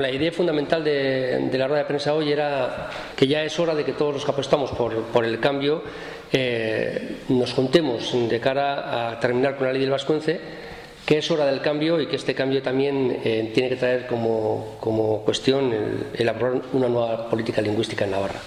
La idea fundamental de, la rueda de prensa hoy era que ya es hora de que todos los que apostamos por, el cambio eh, nos juntemos de cara a terminar con la ley del Vascuence, que es hora del cambio y que este cambio también eh, tiene que traer como, cuestión el, el aprobar una nueva política lingüística en Navarra.